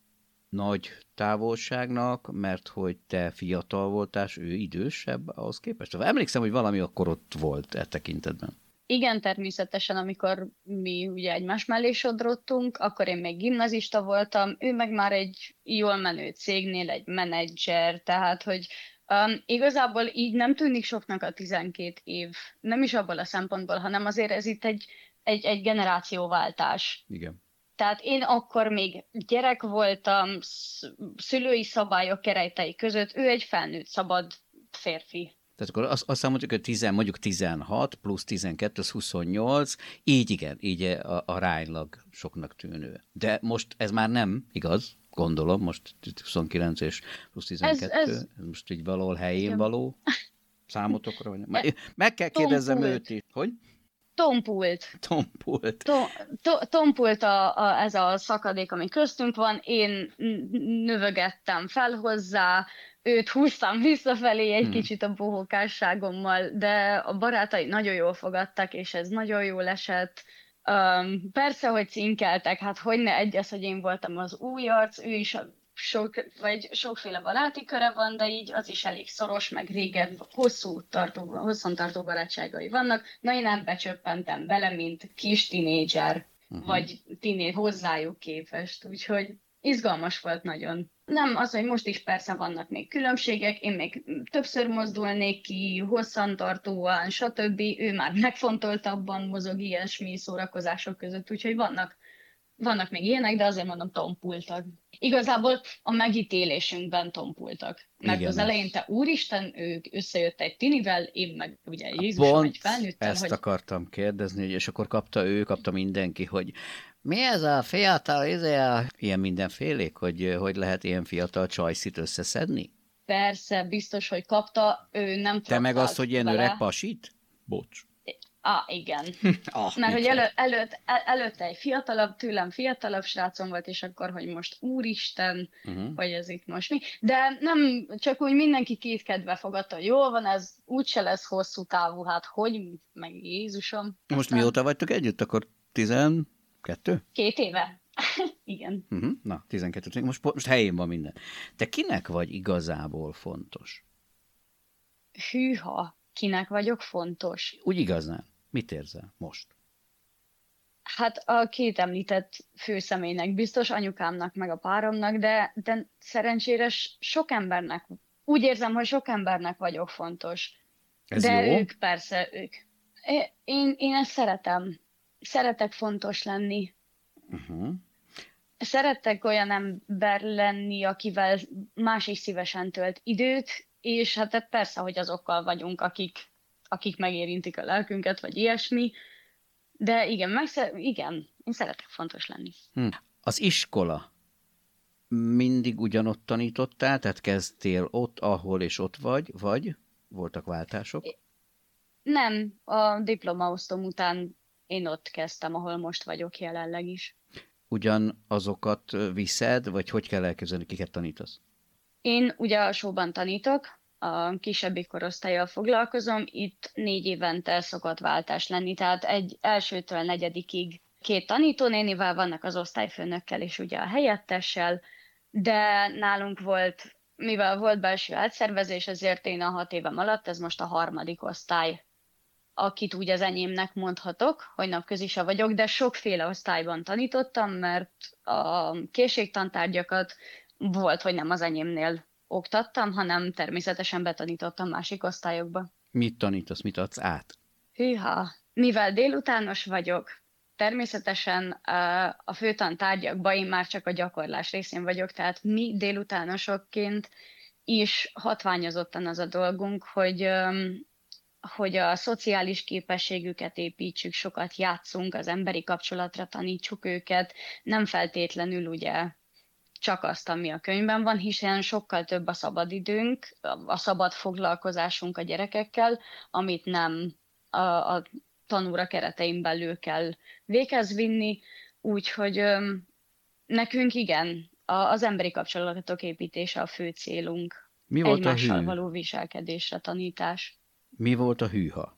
nagy távolságnak, mert hogy te fiatal voltál, ő idősebb ahhoz képest? Emlékszem, hogy valami akkor ott volt e tekintetben. Igen, természetesen, amikor mi ugye egymás mellé sodrottunk, akkor én még gimnazista voltam, ő meg már egy jól menő cégnél, egy menedzser, tehát hogy um, igazából így nem tűnik soknak a 12 év, nem is abból a szempontból, hanem azért ez itt egy, egy, egy generációváltás. Igen. Tehát én akkor még gyerek voltam, szülői szabályok keretei között, ő egy felnőtt szabad férfi. Tehát akkor azt, azt mondjuk, hogy 10, mondjuk 16 plusz 12, az 28, így igen, így a, a ránylag soknak tűnő. De most ez már nem igaz, gondolom, most 29 és plusz 12, ez, ez... ez most így valahol helyén igen. való számotokra? Vagy Meg kell kérdezzem őt is. Hogy? Tompult. Tompult. To, to, tompult a, a, ez a szakadék, ami köztünk van, én növögettem fel hozzá, őt húztam visszafelé egy hmm. kicsit a bohókásságommal, de a barátai nagyon jól fogadtak, és ez nagyon jól esett. Um, persze, hogy cinkeltek, hát hogy ne egy az, hogy én voltam az új arc, ő is sok, vagy sokféle baráti köre van, de így az is elég szoros, meg régen hosszú tartó, hosszan tartó barátságai vannak. Na én nem becsöppentem bele, mint kis tinédzser, uh-huh. vagy tiné hozzájuk képest, úgyhogy izgalmas volt nagyon. Nem az, hogy most is persze vannak még különbségek, én még többször mozdulnék ki, hosszantartóan, stb. Ő már megfontoltabban mozog ilyesmi szórakozások között, úgyhogy vannak vannak még ilyenek, de azért mondom tompultak. Igazából a megítélésünkben tompultak. Mert Igen, az elején te úristen, ők összejött egy tinivel, én meg ugye Jézus egy felnőttel. ezt hogy... akartam kérdezni, és akkor kapta ő, kapta mindenki, hogy mi ez a fiatal, izé a... ilyen mindenfélék, hogy hogy lehet ilyen fiatal csajszit összeszedni? Persze, biztos, hogy kapta, ő nem Te meg azt, hogy ilyen vele. öreg pasit? Bocs. Ah, igen. Ah, Mert hogy elő, előtt, el, előtte egy fiatalabb, tőlem fiatalabb srácom volt, és akkor, hogy most úristen, Uh-huh. hogy ez itt most mi. De nem, csak úgy mindenki kétkedve fogadta, hogy jól van, ez úgyse lesz hosszú távú, hát hogy, meg Jézusom. Most Aztán mióta vagytok együtt? Akkor 12? Két éve. igen. Uh-huh. Na, 12. Most, most helyén van minden. Te kinek vagy igazából fontos? Hűha, kinek vagyok fontos? Úgy igazán. Mit érzel most? Hát a két említett főszemélynek, biztos anyukámnak, meg a páromnak, de, de szerencsére sok embernek, úgy érzem, hogy sok embernek vagyok fontos. Ez de jó? ők persze, ők. Én, én ezt szeretem. Szeretek fontos lenni. Uh-huh. Szeretek olyan ember lenni, akivel más is szívesen tölt időt, és hát persze, hogy azokkal vagyunk, akik, akik megérintik a lelkünket, vagy ilyesmi. De igen, megsze- igen, én szeretek fontos lenni. Hm. Az iskola mindig ugyanott tanítottál, tehát kezdtél ott, ahol és ott vagy, vagy voltak váltások? Nem, a diplomaosztom után én ott kezdtem, ahol most vagyok jelenleg is. Ugyan azokat viszed, vagy hogy kell elképzelni, kiket tanítasz? Én ugye alsóban tanítok, a kisebbik korosztályjal foglalkozom, itt négy évente szokott váltás lenni, tehát egy elsőtől negyedikig két tanítónénivel vannak az osztályfőnökkel és ugye a helyettessel, de nálunk volt, mivel volt belső átszervezés, ezért én a hat évem alatt, ez most a harmadik osztály, akit úgy az enyémnek mondhatok, hogy napközise vagyok, de sokféle osztályban tanítottam, mert a készségtantárgyakat volt, hogy nem az enyémnél oktattam, hanem természetesen betanítottam másik osztályokba. Mit tanítasz, mit adsz át? Hűha, mivel délutános vagyok, természetesen a főtantárgyakban én már csak a gyakorlás részén vagyok, tehát mi délutánosokként is hatványozottan az a dolgunk, hogy, hogy a szociális képességüket építsük, sokat játszunk, az emberi kapcsolatra tanítsuk őket, nem feltétlenül ugye csak azt, ami a könyvben van, hiszen sokkal több a szabadidőnk, a szabad foglalkozásunk a gyerekekkel, amit nem a, a tanúra keretein belül kell véghez vinni, úgyhogy nekünk igen, a, az emberi kapcsolatok építése a fő célunk. Mi volt a Egymással hű? való viselkedésre tanítás. Mi volt a hűha?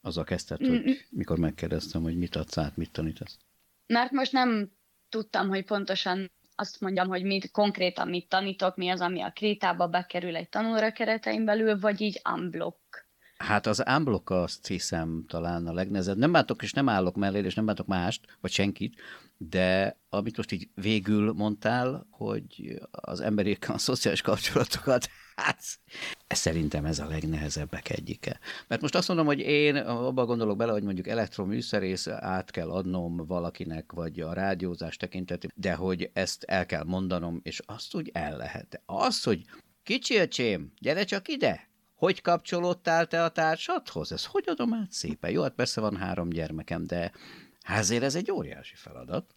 Azzal kezdted, Mm, mm. hogy mikor megkérdeztem, hogy mit adsz át, mit tanítasz. Mert most nem tudtam, hogy pontosan azt mondjam, hogy mit konkrétan mit tanítok, mi az, ami a krétába bekerül egy tanóra keretein belül, vagy így unblock. Hát az unblock azt hiszem talán a legnehezebb. Nem bántok és nem állok mellé, és nem bántok mást, vagy senkit, de amit most így végül mondtál, hogy az emberi, a szociális kapcsolatokat, hát ez szerintem ez a legnehezebbek egyike. Mert most azt mondom, hogy én abban gondolok bele, hogy mondjuk elektroműszerész át kell adnom valakinek, vagy a rádiózás tekintetében, de hogy ezt el kell mondanom, és azt úgy el lehet. De az, hogy kicsi öcsém, gyere csak ide, hogy kapcsolódtál te a társadhoz? Ez hogy adom át szépen? Jó, hát persze van három gyermekem, de azért ez egy óriási feladat.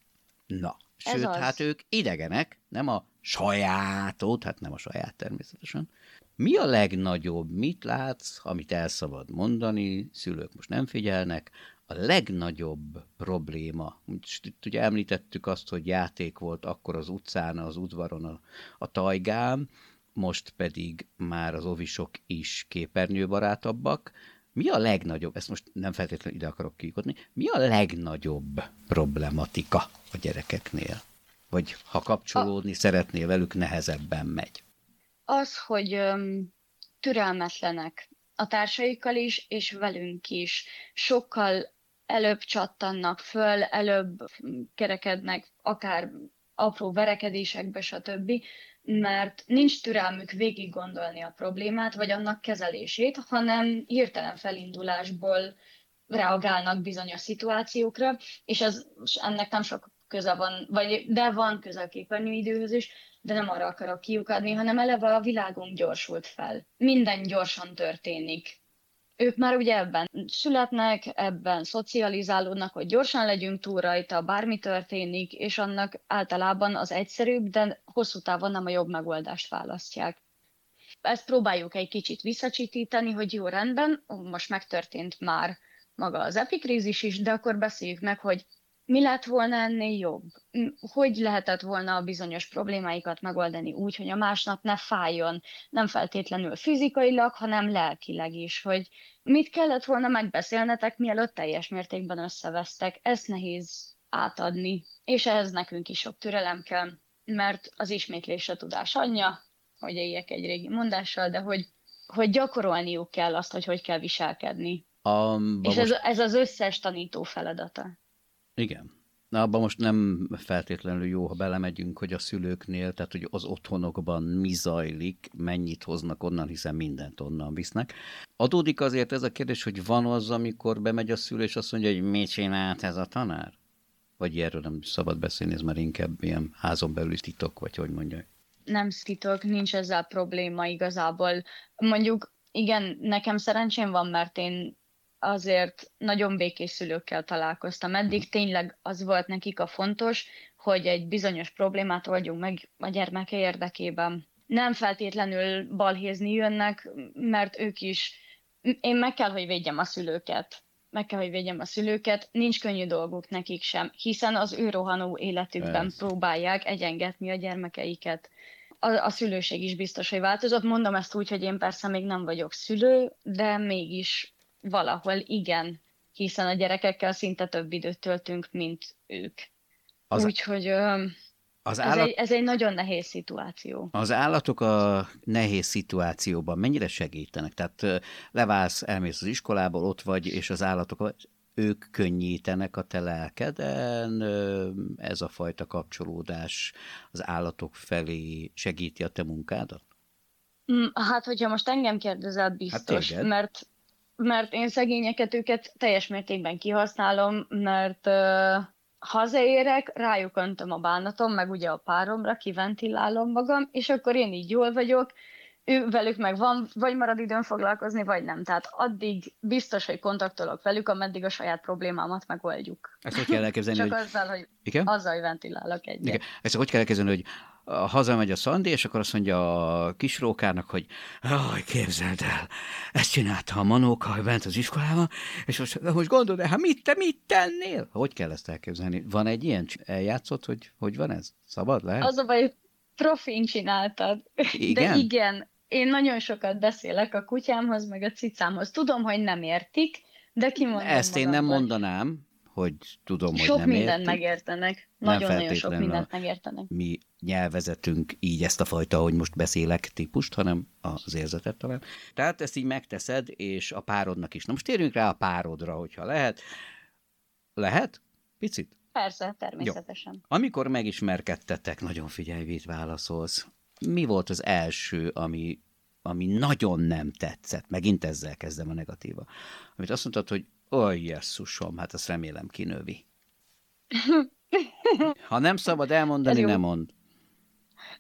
Na, Ez sőt, az. hát ők idegenek, nem a sajátot, hát nem a saját természetesen. Mi a legnagyobb, mit látsz, amit el szabad mondani, szülők most nem figyelnek, a legnagyobb probléma, itt ugye említettük azt, hogy játék volt akkor az utcán, az udvaron, a, a tajgán, most pedig már az ovisok is képernyőbarátabbak. Mi a legnagyobb, ezt most nem feltétlenül ide akarok kiikotni, mi a legnagyobb problematika a gyerekeknél? Vagy ha kapcsolódni szeretnél velük, nehezebben megy. Az, hogy öm, türelmetlenek a társaikkal is, és velünk is. Sokkal előbb csattannak föl, előbb kerekednek, akár apró verekedésekbe, stb., mert nincs türelmük végig gondolni a problémát, vagy annak kezelését, hanem hirtelen felindulásból reagálnak bizonyos szituációkra, és ez, és ennek nem sok köze van, vagy, de van köze képernyőidőhöz is, de nem arra akarok kiukadni, hanem eleve a világunk gyorsult fel. Minden gyorsan történik. Ők már ugye ebben születnek, ebben szocializálódnak, hogy gyorsan legyünk túl rajta, bármi történik, és annak általában az egyszerűbb, de hosszú távon nem a jobb megoldást választják. Ezt próbáljuk egy kicsit visszacsitítani, hogy jó rendben, most megtörtént már maga az epikrízis is, de akkor beszéljük meg, hogy mi lett volna ennél jobb? Hogy lehetett volna a bizonyos problémáikat megoldani úgy, hogy a másnap ne fájjon, nem feltétlenül fizikailag, hanem lelkileg is, hogy mit kellett volna megbeszélnetek, mielőtt teljes mértékben összevesztek. Ezt nehéz átadni, és ehhez nekünk is sok türelem kell, mert az ismétlés a tudás anyja, hogy éljek egy régi mondással, de hogy, hogy gyakorolniuk kell azt, hogy hogy kell viselkedni. A, és most... ez, ez az összes tanító feladata. Igen. Na, abban most nem feltétlenül jó, ha belemegyünk, hogy a szülőknél, tehát hogy az otthonokban mi zajlik, mennyit hoznak onnan, hiszen mindent onnan visznek. Adódik azért ez a kérdés, hogy van az, amikor bemegy a szülő, és azt mondja, hogy mit csinált ez a tanár? Vagy erről nem szabad beszélni, ez már inkább ilyen házon belüli titok, vagy hogy mondja. Nem titok, nincs ezzel probléma igazából. Mondjuk igen, nekem szerencsém van, mert én azért nagyon békés szülőkkel találkoztam. Eddig tényleg az volt nekik a fontos, hogy egy bizonyos problémát oldjunk meg a gyermeke érdekében. Nem feltétlenül balhézni jönnek, mert ők is, én meg kell, hogy védjem a szülőket. Meg kell, hogy védjem a szülőket, nincs könnyű dolguk nekik sem, hiszen az ő rohanó életükben Persze. próbálják egyengetni a gyermekeiket. A, a szülőség is biztos, hogy változott. Mondom ezt úgy, hogy én persze még nem vagyok szülő, de mégis valahol igen, hiszen a gyerekekkel szinte több időt töltünk, mint ők. Az... Úgyhogy az állat... ez, egy, ez egy nagyon nehéz szituáció. Az állatok a nehéz szituációban mennyire segítenek? Tehát leválsz, elmész az iskolából, ott vagy, és az állatok, ők könnyítenek a te lelkeden, ez a fajta kapcsolódás az állatok felé segíti a te munkádat? Mm, hát, hogyha most engem kérdezel, biztos, hát mert mert én szegényeket őket teljes mértékben kihasználom, mert uh, hazaérek, rájuk öntöm a bánatom, meg ugye a páromra, kiventilálom magam, és akkor én így jól vagyok, ő, velük meg van, vagy marad időn foglalkozni, vagy nem. Tehát addig biztos, hogy kontaktolok velük, ameddig a saját problémámat megoldjuk. Ezt hogy kell elképzelni, Csak hogy... azzal, hogy Igen? azzal, hogy ventilálok egyet. Igen. Ezt hogy kell elképzelni, hogy hazamegy a Szandi, és akkor azt mondja a kisrókának, hogy aj, képzeld el, ezt csinálta a Manóka bent az iskolában, és most, most gondolod, hát mit, te mit tennél? Hogy kell ezt elképzelni? Van egy ilyen eljátszott, hogy hogy van ez? Szabad lehet? Az a baj, profin csináltad. Igen? De igen, én nagyon sokat beszélek a kutyámhoz, meg a cicámhoz. Tudom, hogy nem értik, de kimondom Ezt én nem mondanám, hogy tudom, sok hogy nem mindent értik. megértenek. Nagyon-nagyon sok mindent megértenek. Mi nyelvezetünk így ezt a fajta, hogy most beszélek típust, hanem az érzetet talán. Tehát ezt így megteszed, és a párodnak is. Na most térjünk rá a párodra, hogyha lehet. Lehet? Picit? Persze, természetesen. Jó. Amikor megismerkedtetek, nagyon figyelj, válaszolsz. Mi volt az első, ami, ami nagyon nem tetszett? Megint ezzel kezdem a negatíva. Amit azt mondtad, hogy Ó, jesszusom, hát azt remélem kinövi. Ha nem szabad elmondani, nem mond.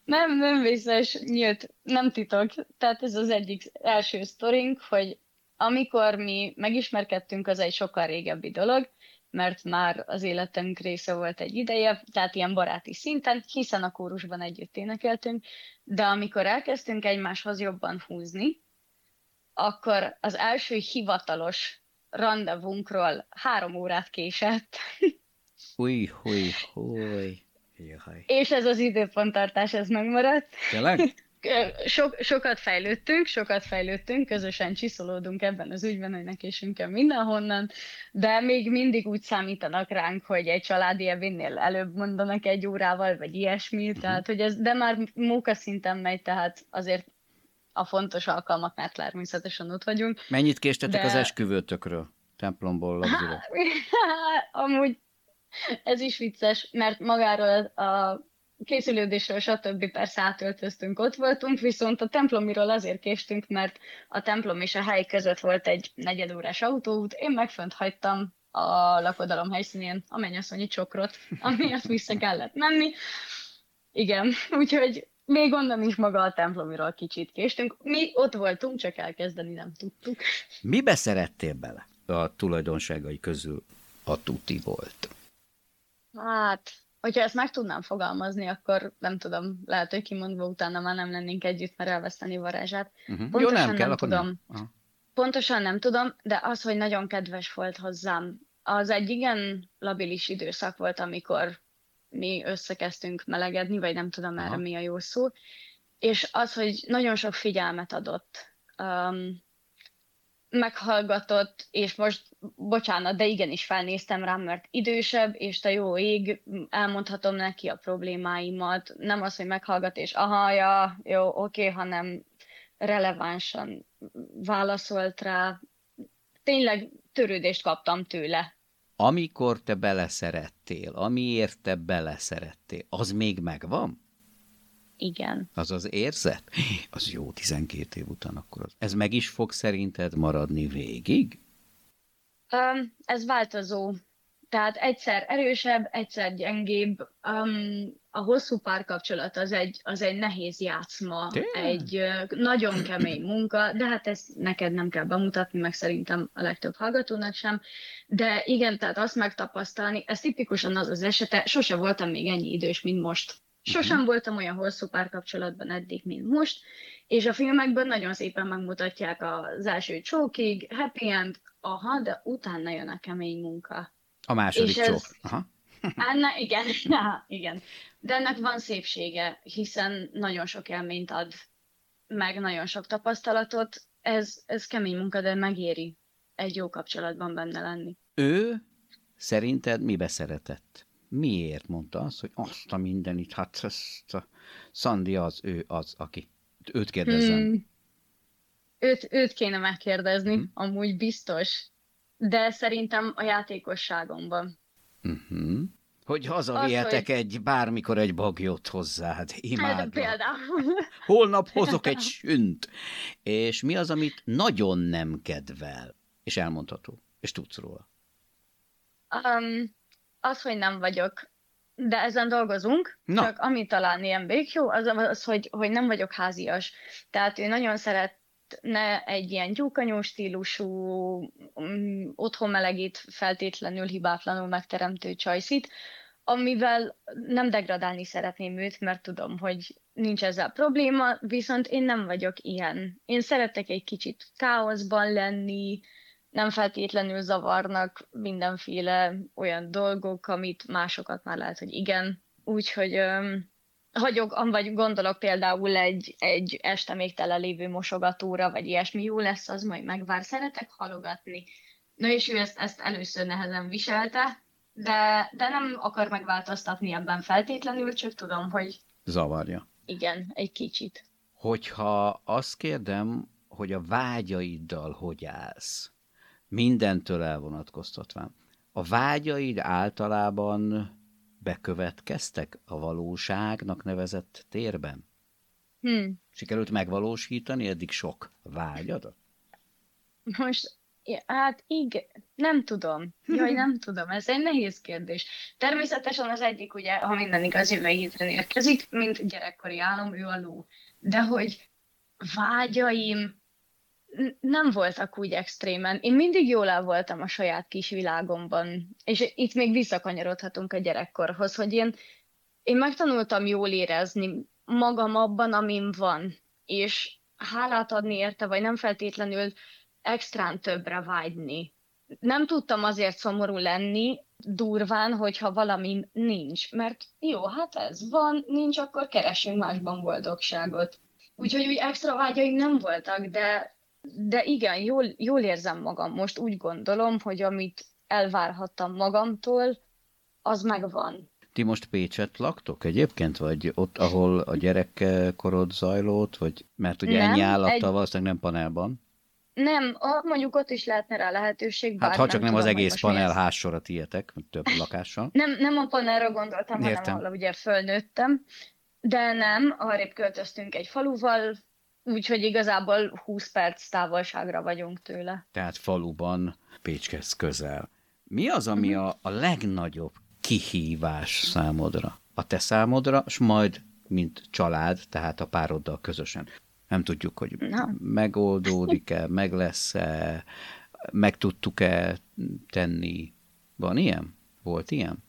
Nem, nem vészes, nyílt, nem titok. Tehát ez az egyik első sztorink, hogy amikor mi megismerkedtünk, az egy sokkal régebbi dolog, mert már az életünk része volt egy ideje, tehát ilyen baráti szinten, hiszen a kórusban együtt énekeltünk, de amikor elkezdtünk egymáshoz jobban húzni, akkor az első hivatalos randevunkról három órát késett. Új, új, új. Jaj. És ez az időponttartás, ez megmaradt. Tényleg? Sok, sokat fejlődtünk, sokat fejlődtünk, közösen csiszolódunk ebben az ügyben, hogy nekésünk kell mindenhonnan, de még mindig úgy számítanak ránk, hogy egy családi evinnél előbb mondanak egy órával, vagy ilyesmi, uh-huh. tehát hogy ez, de már móka szinten megy, tehát azért a fontos alkalmaknál természetesen ott vagyunk. Mennyit késtetek de... az esküvőtökről templomból labzira? Amúgy ez is vicces, mert magáról a készülődésről, stb. persze átöltöztünk, ott voltunk, viszont a templomiról azért késtünk, mert a templom és a hely között volt egy negyedórás autóút, én megfönt hagytam a lakodalom helyszínén a mennyasszonyi csokrot, amiért vissza kellett menni. Igen, úgyhogy még onnan is maga a templomiról kicsit késtünk. Mi ott voltunk, csak elkezdeni nem tudtuk. Mibe szerettél bele? A tulajdonságai közül a tuti volt. Hát, hogyha ezt meg tudnám fogalmazni, akkor nem tudom, lehet, hogy kimondva utána már nem lennénk együtt, mert elveszteni varázsát. Uh-huh. Pontosan Jó, nem, kell, nem akkor tudom. Nem. Aha. Pontosan nem tudom, de az, hogy nagyon kedves volt hozzám. Az egy igen labilis időszak volt, amikor mi összekezdtünk melegedni, vagy nem tudom erre Aha. mi a jó szó, és az, hogy nagyon sok figyelmet adott, um, meghallgatott, és most, bocsánat, de igenis felnéztem rám, mert idősebb, és te jó ég, elmondhatom neki a problémáimat, nem az, hogy meghallgat, és aha, ja, jó, oké, hanem relevánsan válaszolt rá. Tényleg törődést kaptam tőle. Amikor te beleszerettél, amiért te beleszerettél, az még megvan? Igen. Az az érzet? Az jó 12 év után akkor az. Ez meg is fog szerinted maradni végig? Um, ez változó. Tehát egyszer erősebb, egyszer gyengébb. Um, a hosszú párkapcsolat az egy, az egy nehéz játszma, Tényleg? egy uh, nagyon kemény munka, de hát ezt neked nem kell bemutatni, meg szerintem a legtöbb hallgatónak sem. De igen, tehát azt megtapasztalni, ez tipikusan az az esete, sose voltam még ennyi idős, mint most. Sosem voltam olyan hosszú párkapcsolatban eddig, mint most, és a filmekben nagyon szépen megmutatják az első csókig, happy end, aha, de utána jön a kemény munka. A második És ez- csók. Aha. Ennek, igen, ja, igen. De ennek van szépsége, hiszen nagyon sok élményt ad, meg nagyon sok tapasztalatot. Ez, ez kemény munka, de megéri egy jó kapcsolatban benne lenni. Ő szerinted mibe szeretett? Miért mondta azt, hogy azt a mindenit, hát ezt a Szandi az, ő az, aki. Őt kérdezzem. Hmm. Őt, őt kéne megkérdezni, hmm. amúgy biztos. De szerintem a játékosságomban. Uh-huh. Hogy hazavihetek hogy- egy, bármikor egy bagyot hozzád. Hát, Imádlak. például. Holnap hozok egy sünt. És mi az, amit nagyon nem kedvel? És elmondható. És tudsz róla. Um, az, hogy nem vagyok, de ezen dolgozunk, Na. csak ami talán ilyen békjó, az, az hogy, hogy nem vagyok házias. Tehát ő nagyon szeretne egy ilyen gyúkanyó stílusú, um, otthon melegít feltétlenül hibátlanul megteremtő csajszit, amivel nem degradálni szeretném őt, mert tudom, hogy nincs ezzel probléma, viszont én nem vagyok ilyen. Én szeretek egy kicsit káoszban lenni, nem feltétlenül zavarnak mindenféle olyan dolgok, amit másokat már lehet, hogy igen. Úgyhogy öm, hagyok, vagy gondolok például egy, egy este még tele lévő mosogatóra, vagy ilyesmi jó lesz, az majd megvár. Szeretek halogatni. Na és ő ezt, ezt először nehezen viselte, de, de nem akar megváltoztatni ebben feltétlenül, csak tudom, hogy Zavarja. igen, egy kicsit. Hogyha azt kérdem, hogy a vágyaiddal hogy állsz, mindentől elvonatkoztatván, a vágyaid általában bekövetkeztek a valóságnak nevezett térben? Hm. Sikerült megvalósítani eddig sok vágyadat? Most, hát igen, nem tudom. Jaj, nem tudom, ez egy nehéz kérdés. Természetesen az egyik, ugye, ha minden igaz, jövő hétre érkezik, mint gyerekkori álom, ő a ló. De hogy vágyaim nem voltak úgy extrémen. Én mindig jól el voltam a saját kis világomban. És itt még visszakanyarodhatunk a gyerekkorhoz, hogy én, én megtanultam jól érezni magam abban, amin van. És hálát adni érte, vagy nem feltétlenül extrán többre vágyni. Nem tudtam azért szomorú lenni durván, hogyha valami nincs, mert jó, hát ez van, nincs, akkor keresünk másban boldogságot. Úgyhogy úgy extra vágyaim nem voltak, de, de igen, jól, jól érzem magam. Most úgy gondolom, hogy amit elvárhattam magamtól, az megvan. Ti most Pécset laktok egyébként, vagy ott, ahol a gyerekkorod zajlott, vagy mert ugye Nem, ennyi állattal egy- valószínűleg nem panelban. Nem, mondjuk ott is lehetne rá lehetőség, bár Hát ha csak nem, tudom, az egész panel ez. házsorra tietek, több lakással. Nem, nem a panelra gondoltam, Értem. hanem ahol ugye fölnőttem. De nem, arrébb költöztünk egy faluval, úgyhogy igazából 20 perc távolságra vagyunk tőle. Tehát faluban, Pécskehez közel. Mi az, ami a, a legnagyobb kihívás számodra? A te számodra, és majd mint család, tehát a pároddal közösen. Nem tudjuk, hogy Na. megoldódik-e, meg lesz-e, meg tudtuk-e tenni. Van ilyen? Volt ilyen?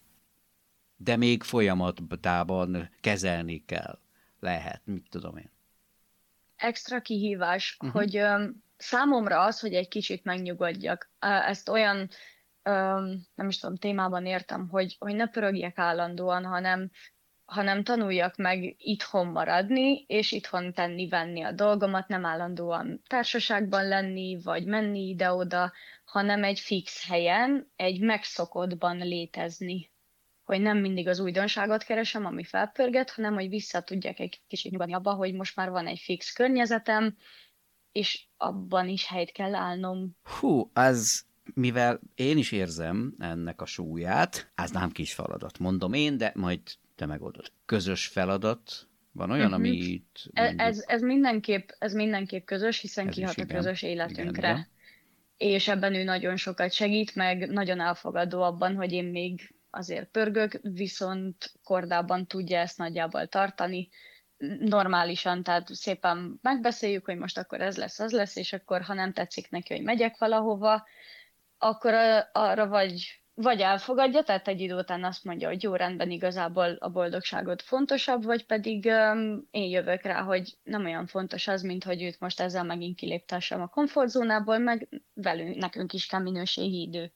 De még folyamatában kezelni kell. Lehet, mit tudom én. Extra kihívás, uh-huh. hogy um, számomra az, hogy egy kicsit megnyugodjak. Ezt olyan, um, nem is tudom, témában értem, hogy, hogy ne pörögjek állandóan, hanem hanem tanuljak meg itthon maradni, és itthon tenni-venni a dolgomat, nem állandóan társaságban lenni, vagy menni ide-oda, hanem egy fix helyen, egy megszokottban létezni. Hogy nem mindig az újdonságot keresem, ami felpörget, hanem hogy vissza tudjak egy kicsit nyugodni abba, hogy most már van egy fix környezetem, és abban is helyt kell állnom. Hú, az mivel én is érzem ennek a súlyát, ez nem kis feladat, mondom én, de majd te megoldod. Közös feladat, van olyan, uh-huh. amit... E, mondjuk... Ez, ez, mindenképp, ez mindenképp közös, hiszen ez kihat a közös életünkre. Igen, és ebben ő nagyon sokat segít, meg nagyon elfogadó abban, hogy én még azért pörgök, viszont kordában tudja ezt nagyjából tartani, normálisan, tehát szépen megbeszéljük, hogy most akkor ez lesz, az lesz, és akkor ha nem tetszik neki, hogy megyek valahova, akkor arra vagy vagy elfogadja, tehát egy idő után azt mondja, hogy jó, rendben, igazából a boldogságot fontosabb, vagy pedig um, én jövök rá, hogy nem olyan fontos az, mint hogy őt most ezzel megint kiléptessem a komfortzónából, meg velünk, nekünk is kell minőségi idő.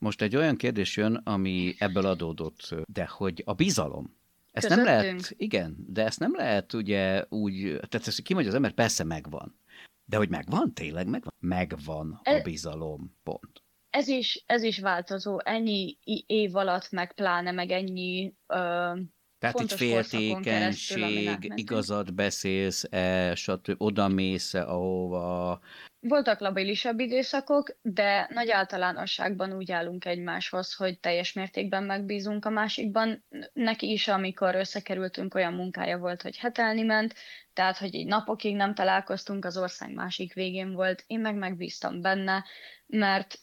Most egy olyan kérdés jön, ami ebből adódott, de hogy a bizalom, ezt Közöttünk? nem lehet, igen, de ezt nem lehet ugye úgy, tehát ezt kimondja az ember, persze megvan. De hogy megvan, tényleg megvan? Megvan a bizalom, pont ez is, ez is változó, ennyi év alatt, meg pláne, meg ennyi ö, tehát itt féltékenység, igazat beszélsz-e, stb. oda mész-e, ahova... Voltak labilisabb időszakok, de nagy általánosságban úgy állunk egymáshoz, hogy teljes mértékben megbízunk a másikban. Neki is, amikor összekerültünk, olyan munkája volt, hogy hetelni ment, tehát, hogy egy napokig nem találkoztunk, az ország másik végén volt. Én meg megbíztam benne, mert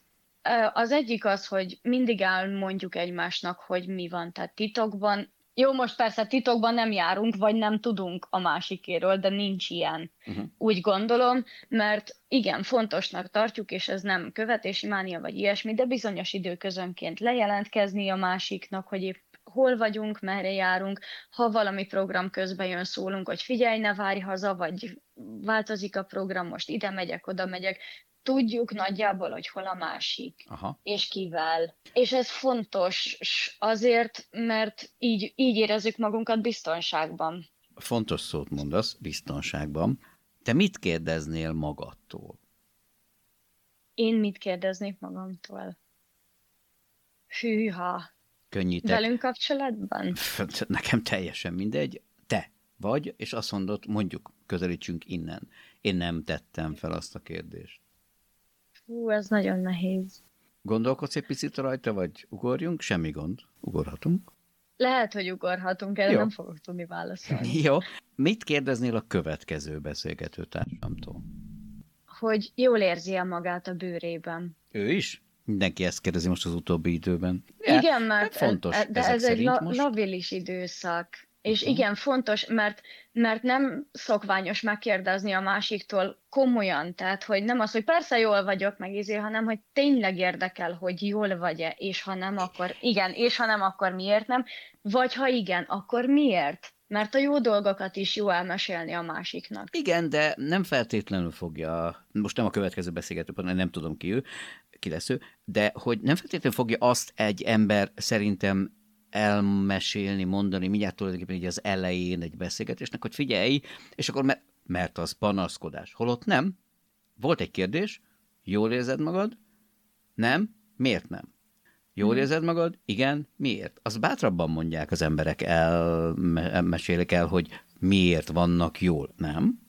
az egyik az, hogy mindig elmondjuk egymásnak, hogy mi van, tehát titokban. Jó, most persze titokban nem járunk, vagy nem tudunk a másikéről, de nincs ilyen. Uh-huh. Úgy gondolom, mert igen, fontosnak tartjuk, és ez nem követési mánia vagy ilyesmi, de bizonyos időközönként lejelentkezni a másiknak, hogy épp hol vagyunk, merre járunk, ha valami program közben jön, szólunk, hogy figyelj, ne várj haza, vagy változik a program, most ide megyek, oda megyek, tudjuk nagyjából, hogy hol a másik, Aha. és kivel. És ez fontos azért, mert így, így érezzük magunkat biztonságban. Fontos szót mondasz, biztonságban. Te mit kérdeznél magadtól? Én mit kérdeznék magamtól? Hűha. Könnyítek. Velünk kapcsolatban? Nekem teljesen mindegy. Te vagy, és azt mondod, mondjuk, közelítsünk innen. Én nem tettem fel azt a kérdést. Hú, ez nagyon nehéz. Gondolkodsz egy picit rajta, vagy ugorjunk? Semmi gond. Ugorhatunk. Lehet, hogy ugorhatunk, erre Jó. nem fogok tudni válaszolni. Jó. Mit kérdeznél a következő beszélgető társamtól? Hogy jól érzi -e magát a bőrében. Ő is? Mindenki ezt kérdezi most az utóbbi időben. Ja, Igen, mert hát fontos de ez egy la- most... labilis időszak. És igen, fontos, mert, mert nem szokványos megkérdezni a másiktól komolyan, tehát hogy nem az, hogy persze jól vagyok, meg izé, hanem hogy tényleg érdekel, hogy jól vagy-e, és ha nem, akkor igen, és ha nem, akkor miért nem, vagy ha igen, akkor miért? Mert a jó dolgokat is jó elmesélni a másiknak. Igen, de nem feltétlenül fogja, most nem a következő beszélgetőben, nem tudom ki ő, ki lesz ő, de hogy nem feltétlenül fogja azt egy ember szerintem elmesélni, mondani mindjárt tulajdonképpen így az elején egy beszélgetésnek, hogy figyelj, és akkor mert, mert az panaszkodás. Holott nem. Volt egy kérdés, jól érzed magad? Nem? Miért nem? Jól hmm. érzed magad? Igen. Miért? Az bátrabban mondják az emberek, elmesélik el, hogy miért vannak jól, nem?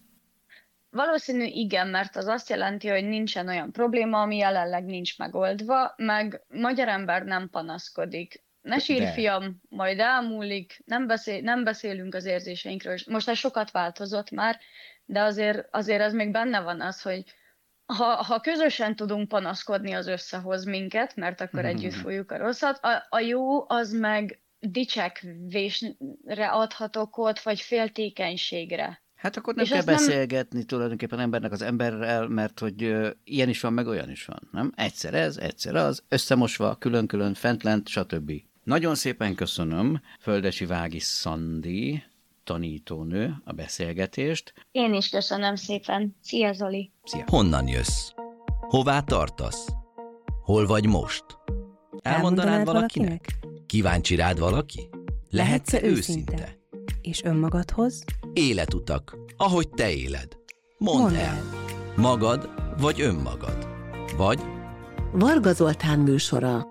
Valószínű igen, mert az azt jelenti, hogy nincsen olyan probléma, ami jelenleg nincs megoldva, meg magyar ember nem panaszkodik. Ne sírj, De. fiam, majd elmúlik, nem, beszél, nem beszélünk az érzéseinkről. Most ez sokat változott már, de azért, azért ez még benne van az, hogy ha, ha közösen tudunk panaszkodni, az összehoz minket, mert akkor mm-hmm. együtt folyjuk a rosszat. A, a jó az meg dicsekvésre adhatok ott, vagy féltékenységre. Hát akkor nem És kell azt nem- beszélgetni tulajdonképpen embernek az emberrel, mert hogy ö, ilyen is van, meg olyan is van, nem? Egyszer ez, egyszer az, összemosva, külön-külön, fent-lent, stb. Nagyon szépen köszönöm Földesi Vági Szandi, tanítónő, a beszélgetést. Én is köszönöm szépen. Szia Zoli! Szia! Honnan jössz? Hová tartasz? Hol vagy most? Elmondanád valakinek? Kíváncsi rád valaki? Lehetsz-e őszinte? És önmagadhoz? Életutak, ahogy te éled. Mondd, Mondd el. el. Magad vagy önmagad? Vagy Varga Zoltán műsora